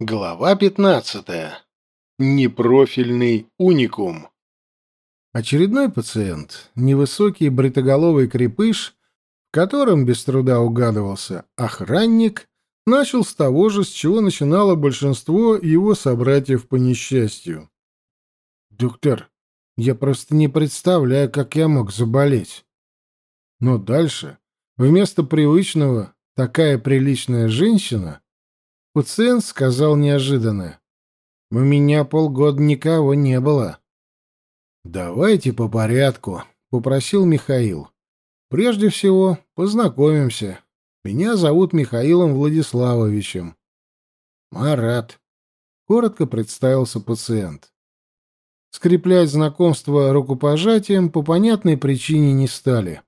Глава 15. Непрофильный уникум. Очередной пациент, невысокий бритоголовый крепыш, в котором без труда угадывался охранник, начал с того же, с чего начинало большинство его собратьев по несчастью. «Доктор, я просто не представляю, как я мог заболеть». Но дальше, вместо привычного «такая приличная женщина», Пациент сказал неожиданно. «У меня полгода никого не было». «Давайте по порядку», — попросил Михаил. «Прежде всего, познакомимся. Меня зовут Михаилом Владиславовичем». «Марат», — коротко представился пациент. Скреплять знакомство рукопожатием по понятной причине не стали.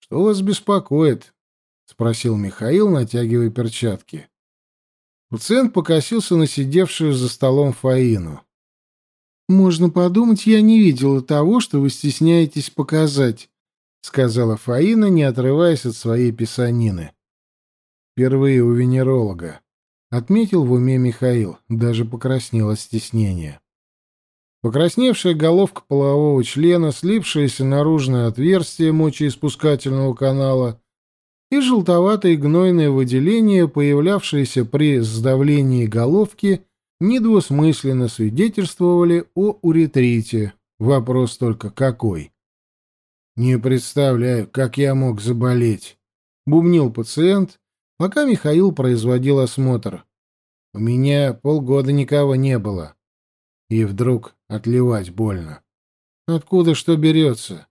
«Что вас беспокоит?» — спросил Михаил, натягивая перчатки. Пациент покосился на сидевшую за столом Фаину. «Можно подумать, я не видела того, что вы стесняетесь показать», — сказала Фаина, не отрываясь от своей писанины. «Впервые у венеролога», — отметил в уме Михаил, даже покраснел от стеснения. Покрасневшая головка полового члена, слипшееся наружное отверстие мочеиспускательного канала и желтоватое гнойное выделение, появлявшееся при сдавлении головки, недвусмысленно свидетельствовали о уретрите. Вопрос только какой? «Не представляю, как я мог заболеть», — бубнил пациент, пока Михаил производил осмотр. «У меня полгода никого не было». И вдруг отливать больно. Откуда что берется?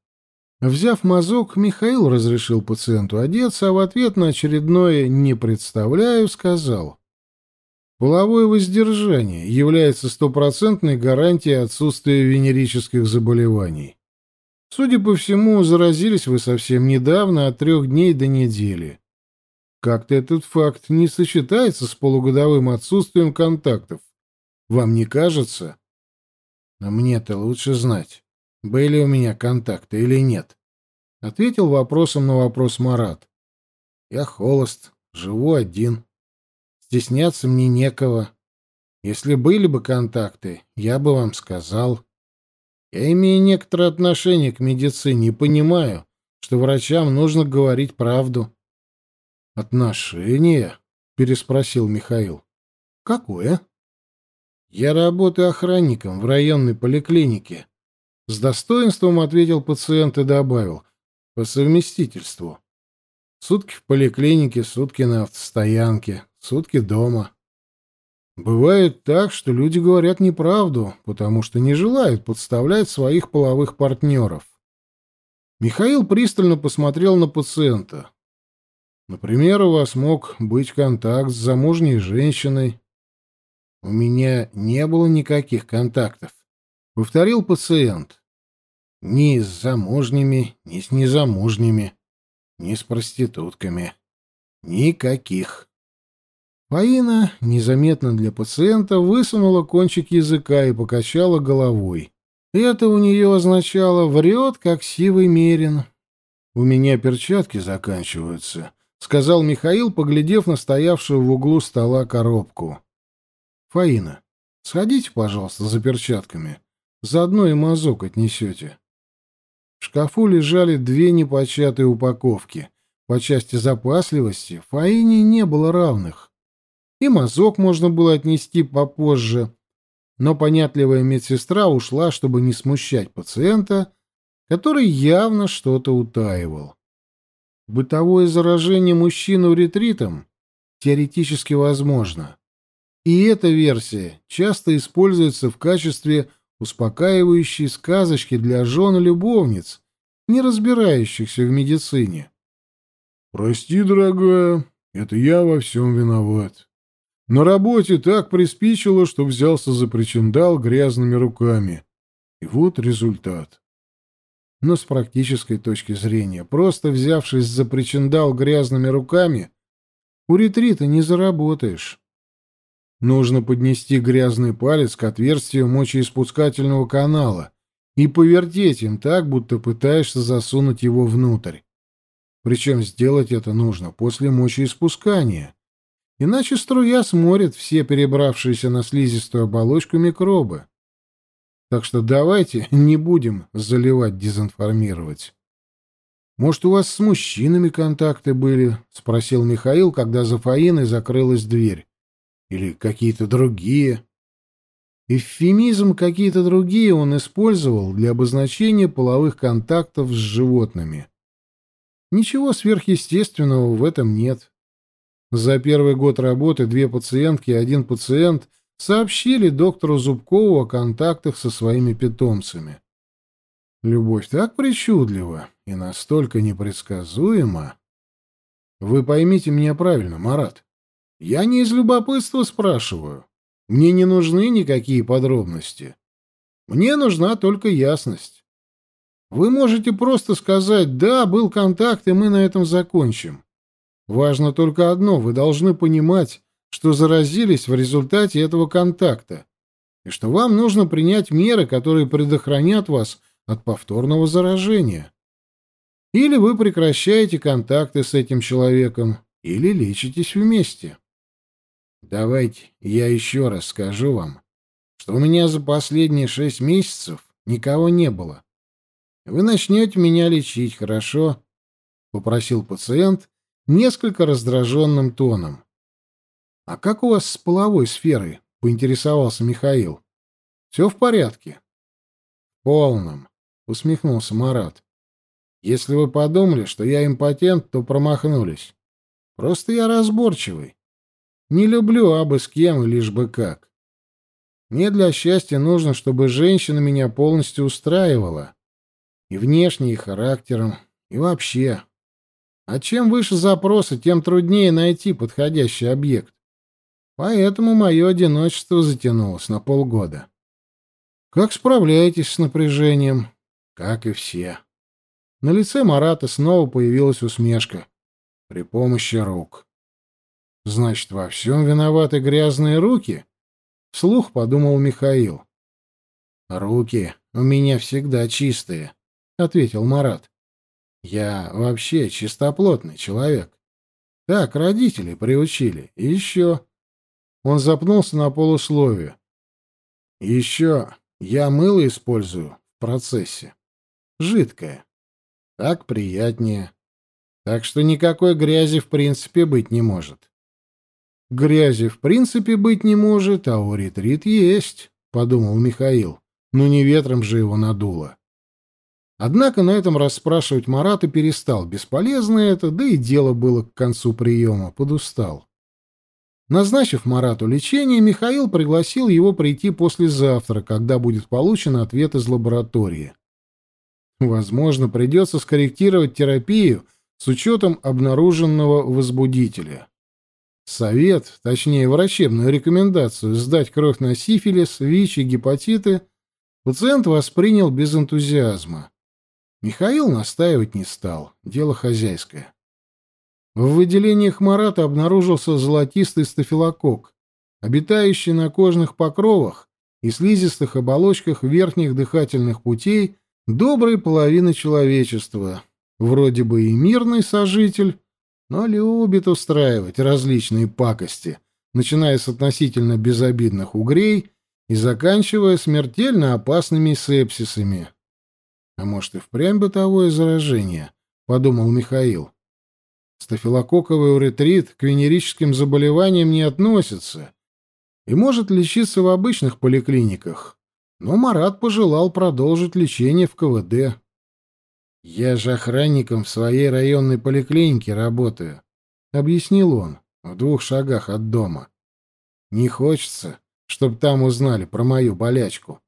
Взяв мазок, Михаил разрешил пациенту одеться, а в ответ на очередное «не представляю» сказал. Половое воздержание является стопроцентной гарантией отсутствия венерических заболеваний. Судя по всему, заразились вы совсем недавно, от трех дней до недели. Как-то этот факт не сочетается с полугодовым отсутствием контактов. Вам не кажется? А мне-то лучше знать были у меня контакты или нет. Ответил вопросом на вопрос Марат. Я холост, живу один. Стесняться мне некого. Если были бы контакты, я бы вам сказал. Я имею некоторое отношение к медицине и понимаю, что врачам нужно говорить правду. «Отношение?» — переспросил Михаил. «Какое?» «Я работаю охранником в районной поликлинике. С достоинством ответил пациент и добавил. По совместительству. Сутки в поликлинике, сутки на автостоянке, сутки дома. Бывает так, что люди говорят неправду, потому что не желают подставлять своих половых партнеров. Михаил пристально посмотрел на пациента. Например, у вас мог быть контакт с замужней женщиной. У меня не было никаких контактов, повторил пациент. Ни с замужними, ни с незамужними, ни с проститутками. Никаких. Фаина, незаметно для пациента, высунула кончик языка и покачала головой. Это у нее означало «врет, как сивый мерин». «У меня перчатки заканчиваются», — сказал Михаил, поглядев на стоявшую в углу стола коробку. «Фаина, сходите, пожалуйста, за перчатками. Заодно и мазок отнесете». В шкафу лежали две непочатые упаковки. По части запасливости Фаине не было равных. И мазок можно было отнести попозже, но понятливая медсестра ушла, чтобы не смущать пациента, который явно что-то утаивал. Бытовое заражение мужчины ретритом теоретически возможно. И эта версия часто используется в качестве успокаивающие сказочки для жен и любовниц, не разбирающихся в медицине. «Прости, дорогая, это я во всем виноват. На работе так приспичило, что взялся за причиндал грязными руками. И вот результат». Но с практической точки зрения, просто взявшись за причиндал грязными руками, у ретрита не заработаешь. Нужно поднести грязный палец к отверстию мочеиспускательного канала и повертеть им так, будто пытаешься засунуть его внутрь. Причем сделать это нужно после мочеиспускания. Иначе струя сморит все перебравшиеся на слизистую оболочку микробы. Так что давайте не будем заливать, дезинформировать. «Может, у вас с мужчинами контакты были?» — спросил Михаил, когда за Фаиной закрылась дверь. «Или какие-то другие?» Эвфемизм «какие-то другие» он использовал для обозначения половых контактов с животными. Ничего сверхъестественного в этом нет. За первый год работы две пациентки и один пациент сообщили доктору Зубкову о контактах со своими питомцами. Любовь так причудлива и настолько непредсказуема. Вы поймите меня правильно, Марат. Я не из любопытства спрашиваю. Мне не нужны никакие подробности. Мне нужна только ясность. Вы можете просто сказать «да, был контакт, и мы на этом закончим». Важно только одно — вы должны понимать, что заразились в результате этого контакта, и что вам нужно принять меры, которые предохранят вас от повторного заражения. Или вы прекращаете контакты с этим человеком, или лечитесь вместе. Давайте я еще раз скажу вам, что у меня за последние шесть месяцев никого не было. Вы начнете меня лечить, хорошо? — попросил пациент несколько раздраженным тоном. — А как у вас с половой сферой? — поинтересовался Михаил. — Все в порядке? — полном, — усмехнулся Марат. — Если вы подумали, что я импотент, то промахнулись. Просто я разборчивый. Не люблю абы с кем и лишь бы как. Мне для счастья нужно, чтобы женщина меня полностью устраивала. И внешне, и характером, и вообще. А чем выше запросы, тем труднее найти подходящий объект. Поэтому мое одиночество затянулось на полгода. Как справляетесь с напряжением? Как и все. На лице Марата снова появилась усмешка. При помощи рук. Значит, во всем виноваты грязные руки? Вслух подумал Михаил. Руки у меня всегда чистые, ответил Марат. Я вообще чистоплотный человек. Так родители приучили. И еще... Он запнулся на полусловие. Еще я мыло использую в процессе. Жидкое. Так приятнее. Так что никакой грязи в принципе быть не может. Грязи в принципе быть не может, а у ретрит есть, — подумал Михаил. Ну не ветром же его надуло. Однако на этом расспрашивать Марата перестал. Бесполезно это, да и дело было к концу приема. Подустал. Назначив Марату лечение, Михаил пригласил его прийти послезавтра, когда будет получен ответ из лаборатории. Возможно, придется скорректировать терапию с учетом обнаруженного возбудителя. Совет, точнее врачебную рекомендацию сдать кровь на сифилис, ВИЧ и гепатиты пациент воспринял без энтузиазма. Михаил настаивать не стал, дело хозяйское. В выделениях Марата обнаружился золотистый стафилококк, обитающий на кожных покровах и слизистых оболочках верхних дыхательных путей доброй половины человечества, вроде бы и мирный сожитель, но любит устраивать различные пакости, начиная с относительно безобидных угрей и заканчивая смертельно опасными сепсисами. А может и впрямь бытовое заражение, подумал Михаил. Стафилококковый уретрит к венерическим заболеваниям не относится и может лечиться в обычных поликлиниках, но Марат пожелал продолжить лечение в КВД. «Я же охранником в своей районной поликлинике работаю», — объяснил он, в двух шагах от дома. «Не хочется, чтобы там узнали про мою болячку.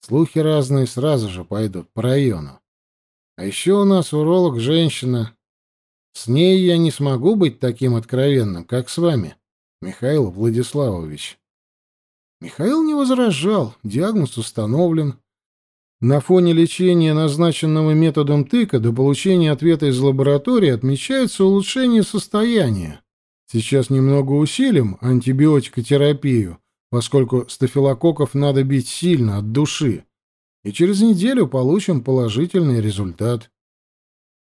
Слухи разные сразу же пойдут по району. А еще у нас уролог женщина. С ней я не смогу быть таким откровенным, как с вами, Михаил Владиславович». Михаил не возражал, диагноз установлен, на фоне лечения, назначенного методом тыка, до получения ответа из лаборатории отмечается улучшение состояния. Сейчас немного усилим антибиотикотерапию, поскольку стафилококков надо бить сильно, от души. И через неделю получим положительный результат.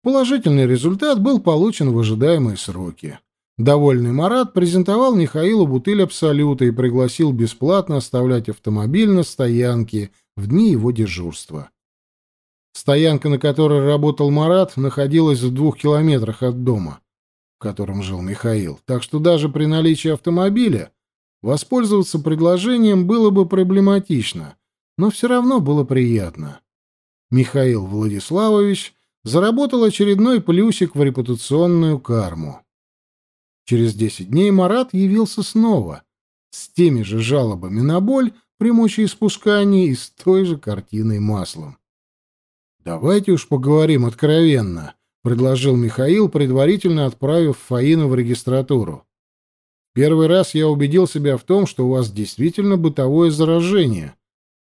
Положительный результат был получен в ожидаемые сроки. Довольный Марат презентовал Михаилу бутыль Абсолюта и пригласил бесплатно оставлять автомобиль на стоянке в дни его дежурства. Стоянка, на которой работал Марат, находилась в двух километрах от дома, в котором жил Михаил, так что даже при наличии автомобиля воспользоваться предложением было бы проблематично, но все равно было приятно. Михаил Владиславович заработал очередной плюсик в репутационную карму. Через десять дней Марат явился снова, с теми же жалобами на боль при мочеиспускании и с той же картиной маслом. «Давайте уж поговорим откровенно», — предложил Михаил, предварительно отправив Фаину в регистратуру. «Первый раз я убедил себя в том, что у вас действительно бытовое заражение,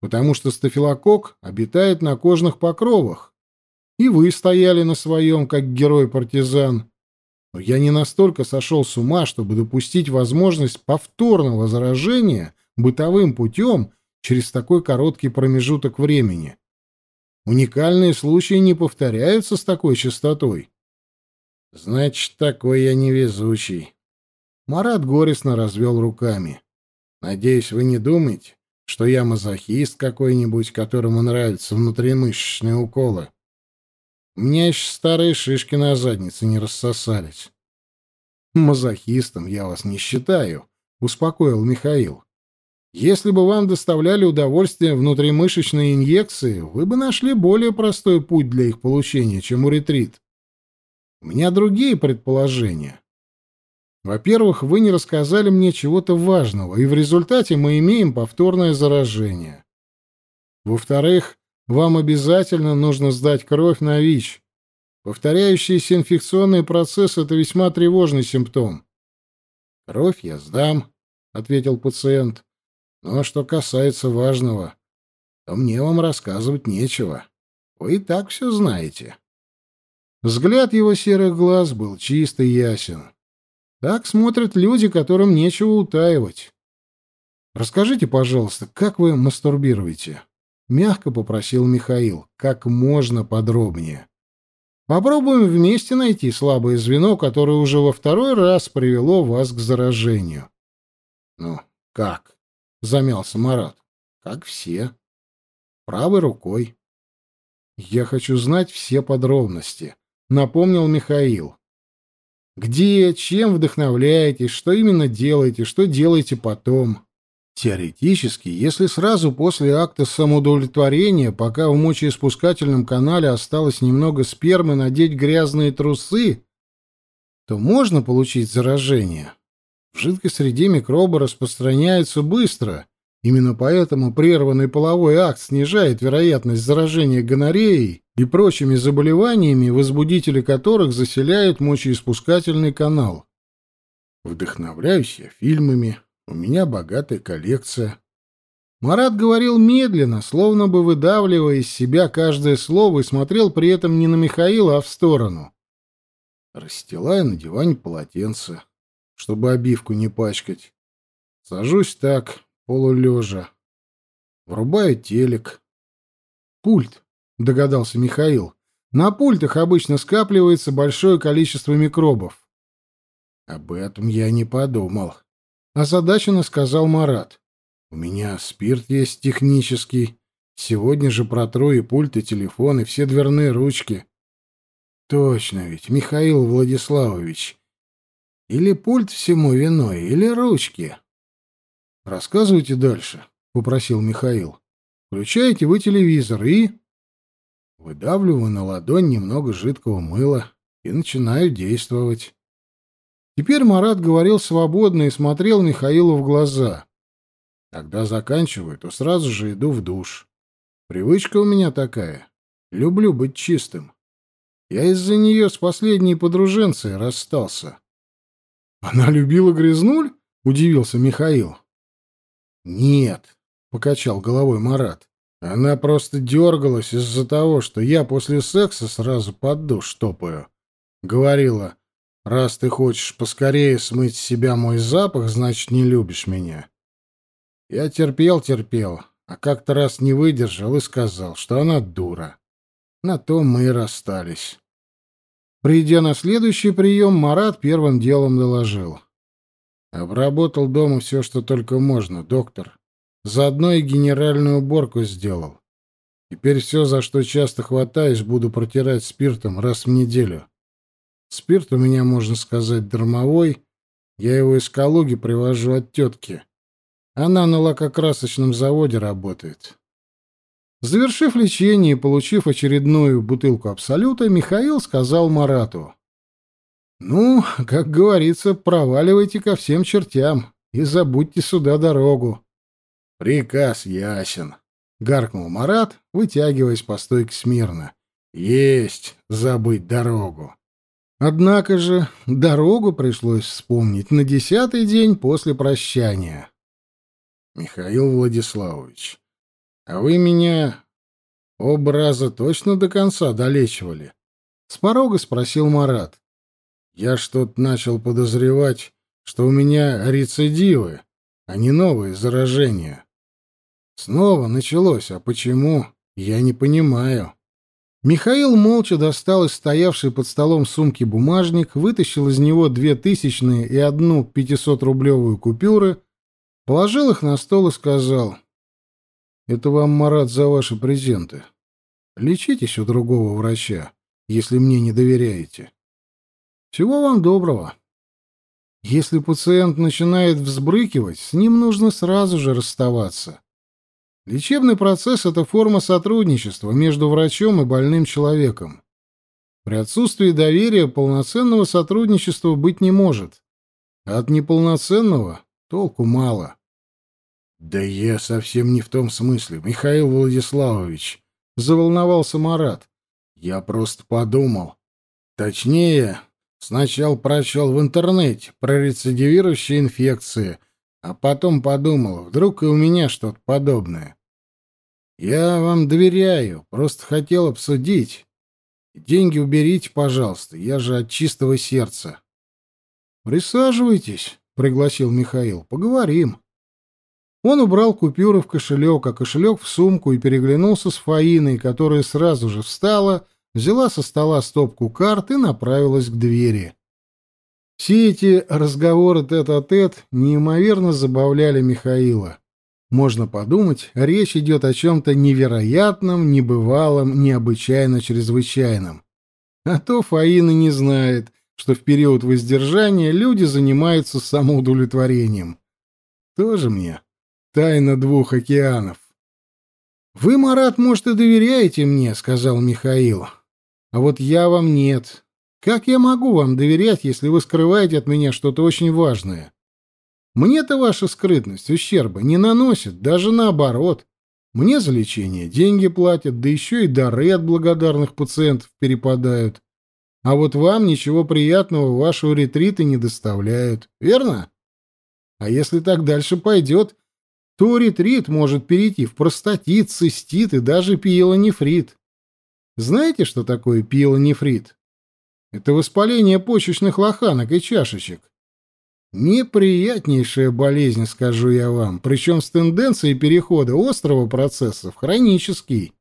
потому что стафилококк обитает на кожных покровах, и вы стояли на своем, как герой-партизан. Но я не настолько сошел с ума, чтобы допустить возможность повторного заражения бытовым путем через такой короткий промежуток времени. Уникальные случаи не повторяются с такой частотой. Значит, такой я невезучий. Марат горестно развел руками. Надеюсь, вы не думаете, что я мазохист какой-нибудь, которому нравятся внутримышечные уколы. У меня еще старые шишки на заднице не рассосались. Мазохистом я вас не считаю, успокоил Михаил. Если бы вам доставляли удовольствие внутримышечные инъекции, вы бы нашли более простой путь для их получения, чем уретрит. У меня другие предположения. Во-первых, вы не рассказали мне чего-то важного, и в результате мы имеем повторное заражение. Во-вторых, вам обязательно нужно сдать кровь на ВИЧ. Повторяющийся инфекционный процесс – это весьма тревожный симптом. «Кровь я сдам», — ответил пациент. Но что касается важного, то мне вам рассказывать нечего. Вы и так все знаете. Взгляд его серых глаз был чист и ясен. Так смотрят люди, которым нечего утаивать. Расскажите, пожалуйста, как вы мастурбируете? Мягко попросил Михаил, как можно подробнее. Попробуем вместе найти слабое звено, которое уже во второй раз привело вас к заражению. Ну, как? Замялся Марат. Как все. Правой рукой. Я хочу знать все подробности, напомнил Михаил. Где, чем вдохновляетесь, что именно делаете, что делаете потом? Теоретически, если сразу после акта самоудовлетворения, пока в мочеиспускательном канале осталось немного спермы, надеть грязные трусы, то можно получить заражение. В жидкой среде микробы распространяются быстро. Именно поэтому прерванный половой акт снижает вероятность заражения гонореей и прочими заболеваниями, возбудители которых заселяют мочеиспускательный канал. Вдохновляюсь я фильмами, у меня богатая коллекция. Марат говорил медленно, словно бы выдавливая из себя каждое слово и смотрел при этом не на Михаила, а в сторону. Расстилаю на диване полотенце чтобы обивку не пачкать. Сажусь так, полулежа. Врубаю телек. Пульт, догадался Михаил. На пультах обычно скапливается большое количество микробов. Об этом я не подумал. Озадаченно сказал Марат. У меня спирт есть технический. Сегодня же протру и пульт, и телефон, и все дверные ручки. Точно ведь, Михаил Владиславович. Или пульт всему виной, или ручки. Рассказывайте дальше, попросил Михаил. Включаете вы телевизор и выдавливаю на ладонь немного жидкого мыла и начинаю действовать. Теперь Марат говорил свободно и смотрел Михаилу в глаза. Когда заканчиваю, то сразу же иду в душ. Привычка у меня такая. Люблю быть чистым. Я из-за нее с последней подруженцей расстался. Она любила грязнуль? Удивился Михаил. Нет, покачал головой Марат. Она просто дергалась из-за того, что я после секса сразу под душ топаю. Говорила, раз ты хочешь поскорее смыть с себя мой запах, значит, не любишь меня. Я терпел-терпел, а как-то раз не выдержал и сказал, что она дура. На том мы и расстались. Придя на следующий прием, Марат первым делом доложил. Обработал дома все, что только можно, доктор. Заодно и генеральную уборку сделал. Теперь все, за что часто хватаюсь, буду протирать спиртом раз в неделю. Спирт у меня, можно сказать, дармовой. Я его из Калуги привожу от тетки. Она на лакокрасочном заводе работает. Завершив лечение и получив очередную бутылку Абсолюта, Михаил сказал Марату. «Ну, как говорится, проваливайте ко всем чертям и забудьте сюда дорогу». «Приказ ясен», — гаркнул Марат, вытягиваясь по стойке смирно. «Есть забыть дорогу». Однако же дорогу пришлось вспомнить на десятый день после прощания. «Михаил Владиславович, а вы меня оба раза точно до конца долечивали?» С порога спросил Марат. «Я что-то начал подозревать, что у меня рецидивы, а не новые заражения. Снова началось, а почему, я не понимаю». Михаил молча достал из стоявшей под столом сумки бумажник, вытащил из него две тысячные и одну пятисотрублевую купюры, положил их на стол и сказал, это вам, Марат, за ваши презенты. Лечитесь у другого врача, если мне не доверяете. Всего вам доброго. Если пациент начинает взбрыкивать, с ним нужно сразу же расставаться. Лечебный процесс — это форма сотрудничества между врачом и больным человеком. При отсутствии доверия полноценного сотрудничества быть не может. А от неполноценного толку мало. «Да я совсем не в том смысле, Михаил Владиславович», — заволновался Марат. «Я просто подумал. Точнее, сначала прочел в интернете про рецидивирующие инфекции, а потом подумал, вдруг и у меня что-то подобное. Я вам доверяю, просто хотел обсудить. Деньги уберите, пожалуйста, я же от чистого сердца». «Присаживайтесь», — пригласил Михаил, — «поговорим». Он убрал купюры в кошелек, а кошелек в сумку и переглянулся с Фаиной, которая сразу же встала, взяла со стола стопку карт и направилась к двери. Все эти разговоры тет-а-тет неимоверно забавляли Михаила. Можно подумать, речь идет о чем-то невероятном, небывалом, необычайно чрезвычайном. А то Фаина не знает, что в период воздержания люди занимаются самоудовлетворением. Тоже мне Тайна двух океанов. «Вы, Марат, может, и доверяете мне», — сказал Михаил. «А вот я вам нет. Как я могу вам доверять, если вы скрываете от меня что-то очень важное? Мне-то ваша скрытность ущерба не наносит, даже наоборот. Мне за лечение деньги платят, да еще и дары от благодарных пациентов перепадают. А вот вам ничего приятного вашего ретрита не доставляют, верно? А если так дальше пойдет, то ретрит может перейти в простатит, цистит и даже пиелонефрит. Знаете, что такое пиелонефрит? Это воспаление почечных лоханок и чашечек. Неприятнейшая болезнь, скажу я вам, причем с тенденцией перехода острого процесса в хронический.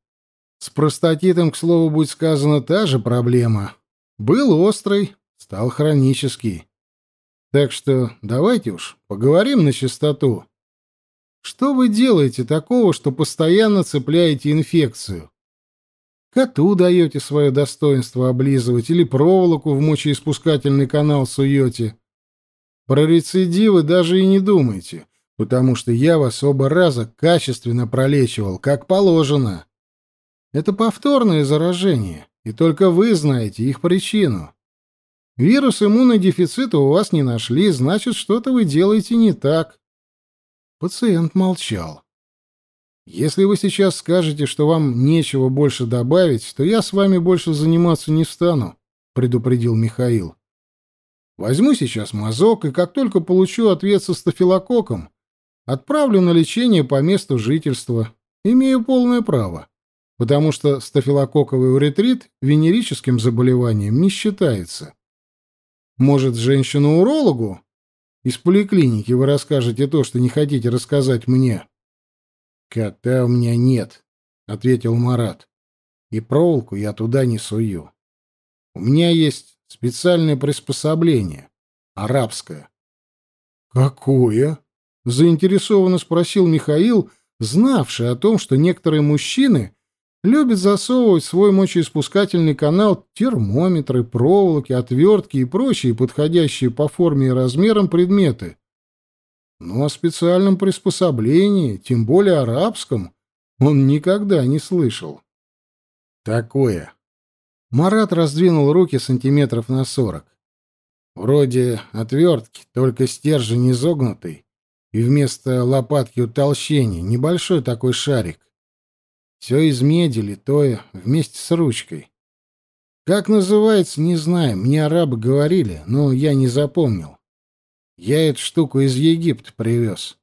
С простатитом, к слову, будет сказано, та же проблема. Был острый, стал хронический. Так что давайте уж поговорим на чистоту. Что вы делаете такого, что постоянно цепляете инфекцию? Коту даете свое достоинство облизывать или проволоку в мочеиспускательный канал суете? Про рецидивы даже и не думайте, потому что я вас оба раза качественно пролечивал, как положено. Это повторное заражение, и только вы знаете их причину. Вирус иммунодефицита у вас не нашли, значит, что-то вы делаете не так. Пациент молчал. «Если вы сейчас скажете, что вам нечего больше добавить, то я с вами больше заниматься не стану», — предупредил Михаил. «Возьму сейчас мазок, и как только получу ответ со стафилококком, отправлю на лечение по месту жительства. Имею полное право, потому что стафилококковый уретрит венерическим заболеванием не считается. Может, женщину-урологу из поликлиники вы расскажете то, что не хотите рассказать мне. Кота у меня нет, ответил Марат. И проволоку я туда не сую. У меня есть специальное приспособление. Арабское. «Какое?» — заинтересованно спросил Михаил, знавший о том, что некоторые мужчины любят засовывать в свой мочеиспускательный канал термометры, проволоки, отвертки и прочие подходящие по форме и размерам предметы. Но о специальном приспособлении, тем более арабском, он никогда не слышал. Такое. Марат раздвинул руки сантиметров на сорок. Вроде отвертки, только стержень изогнутый, и вместо лопатки утолщение, небольшой такой шарик. Все из меди литое, вместе с ручкой. Как называется, не знаю, мне арабы говорили, но я не запомнил. Я эту штуку из Египта привез.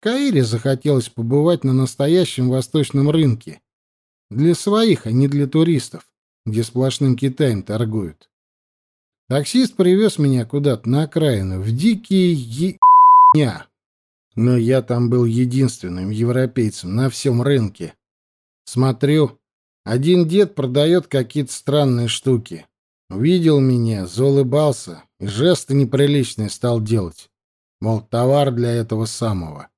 Каире захотелось побывать на настоящем восточном рынке. Для своих, а не для туристов, где сплошным Китаем торгуют. Таксист привез меня куда-то на окраину, в дикие е... Но я там был единственным европейцем на всем рынке. Смотрю, один дед продает какие-то странные штуки. Увидел меня, заулыбался и жесты неприличные стал делать. Мол, товар для этого самого.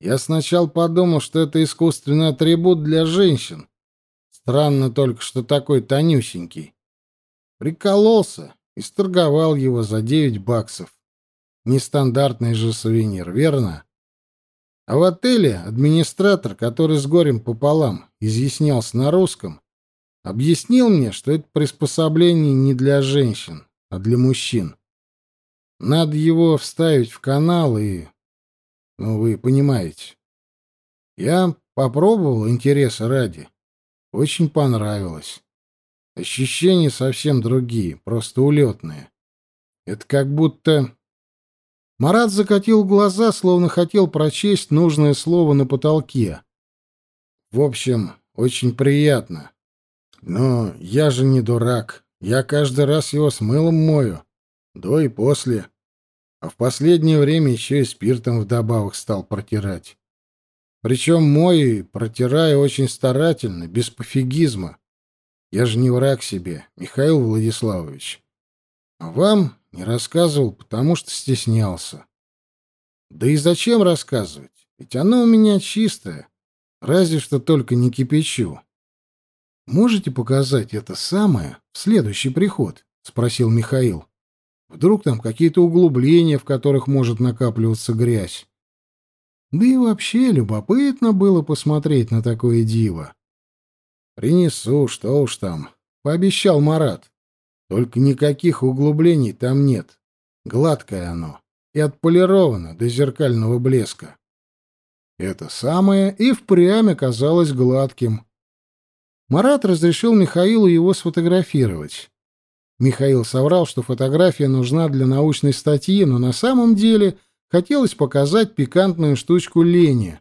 Я сначала подумал, что это искусственный атрибут для женщин. Странно только, что такой тонюсенький. Прикололся и сторговал его за девять баксов. Нестандартный же сувенир, верно? А в отеле администратор, который с горем пополам изъяснялся на русском, объяснил мне, что это приспособление не для женщин, а для мужчин. Надо его вставить в канал и... Ну, вы понимаете. Я попробовал интереса ради. Очень понравилось. Ощущения совсем другие, просто улетные. Это как будто... Марат закатил глаза, словно хотел прочесть нужное слово на потолке. В общем, очень приятно. Но я же не дурак. Я каждый раз его с мылом мою. До и после. А в последнее время еще и спиртом вдобавок стал протирать. Причем мой протираю очень старательно, без пофигизма. Я же не враг себе, Михаил Владиславович. А вам не рассказывал, потому что стеснялся. Да и зачем рассказывать? Ведь оно у меня чистое. Разве что только не кипячу. Можете показать это самое в следующий приход? спросил Михаил. Вдруг там какие-то углубления, в которых может накапливаться грязь. Да и вообще любопытно было посмотреть на такое диво. «Принесу, что уж там», — пообещал Марат. «Только никаких углублений там нет. Гладкое оно и отполировано до зеркального блеска». Это самое и впрямь оказалось гладким. Марат разрешил Михаилу его сфотографировать. Михаил соврал, что фотография нужна для научной статьи, но на самом деле хотелось показать пикантную штучку Лене.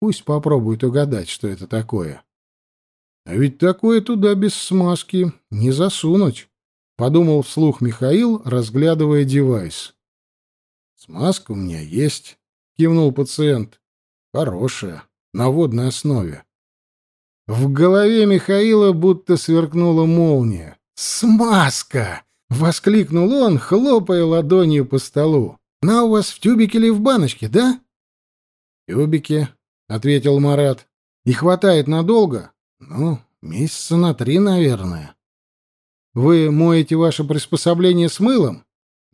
Пусть попробует угадать, что это такое. А ведь такое туда без смазки не засунуть, подумал вслух Михаил, разглядывая девайс. Смазка у меня есть, кивнул пациент. Хорошая, на водной основе. В голове Михаила будто сверкнула молния. «Смазка!» — воскликнул он, хлопая ладонью по столу. «Она у вас в тюбике или в баночке, да?» «В тюбике», — ответил Марат. «И хватает надолго?» Ну, месяца на три, наверное. Вы моете ваше приспособление с мылом?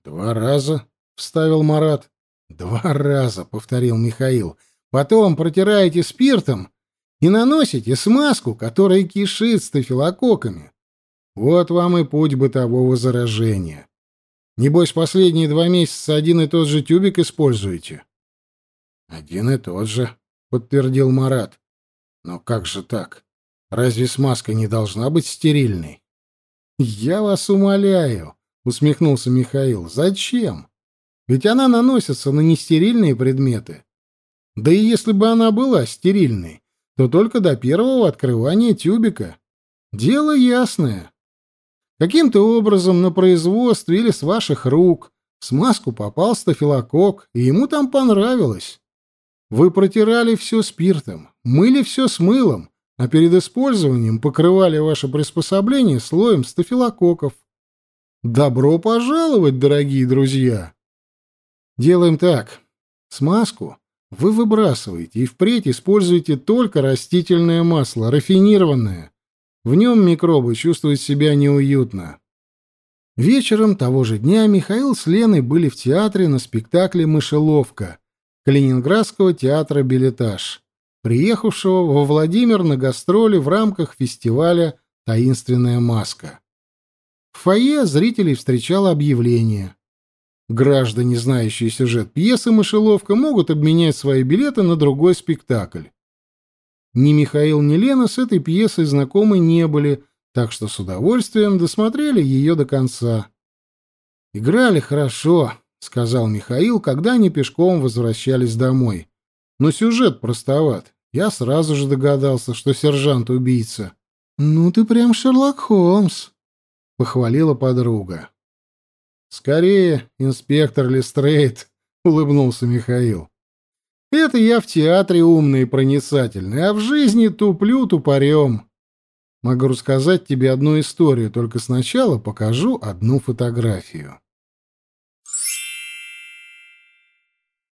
Два раза, вставил Марат. Два раза, повторил Михаил. Потом протираете спиртом и наносите смазку, которая кишит стафилококками. Вот вам и путь бытового заражения. Небось, последние два месяца один и тот же тюбик используете? Один и тот же, подтвердил Марат. Но как же так? Разве смазка не должна быть стерильной? Я вас умоляю, усмехнулся Михаил. Зачем? Ведь она наносится на нестерильные предметы. Да и если бы она была стерильной, то только до первого открывания тюбика. Дело ясное. Каким-то образом на производстве или с ваших рук в смазку попал стафилококк, и ему там понравилось. Вы протирали все спиртом, мыли все с мылом, а перед использованием покрывали ваше приспособление слоем стафилококков. Добро пожаловать, дорогие друзья! Делаем так. Смазку вы выбрасываете и впредь используете только растительное масло, рафинированное. В нем микробы чувствуют себя неуютно. Вечером того же дня Михаил с Леной были в театре на спектакле «Мышеловка» Калининградского театра «Билетаж», приехавшего во Владимир на гастроли в рамках фестиваля «Таинственная маска». В фойе зрителей встречало объявление. Граждане, знающие сюжет пьесы «Мышеловка», могут обменять свои билеты на другой спектакль. Ни Михаил, ни Лена с этой пьесой знакомы не были, так что с удовольствием досмотрели ее до конца. «Играли хорошо», — сказал Михаил, когда они пешком возвращались домой. «Но сюжет простоват. Я сразу же догадался, что сержант убийца». «Ну ты прям Шерлок Холмс», — похвалила подруга. «Скорее, инспектор Лестрейд», — улыбнулся Михаил. «Это я в театре умный и проницательный, а в жизни туплю тупорем. Могу рассказать тебе одну историю, только сначала покажу одну фотографию».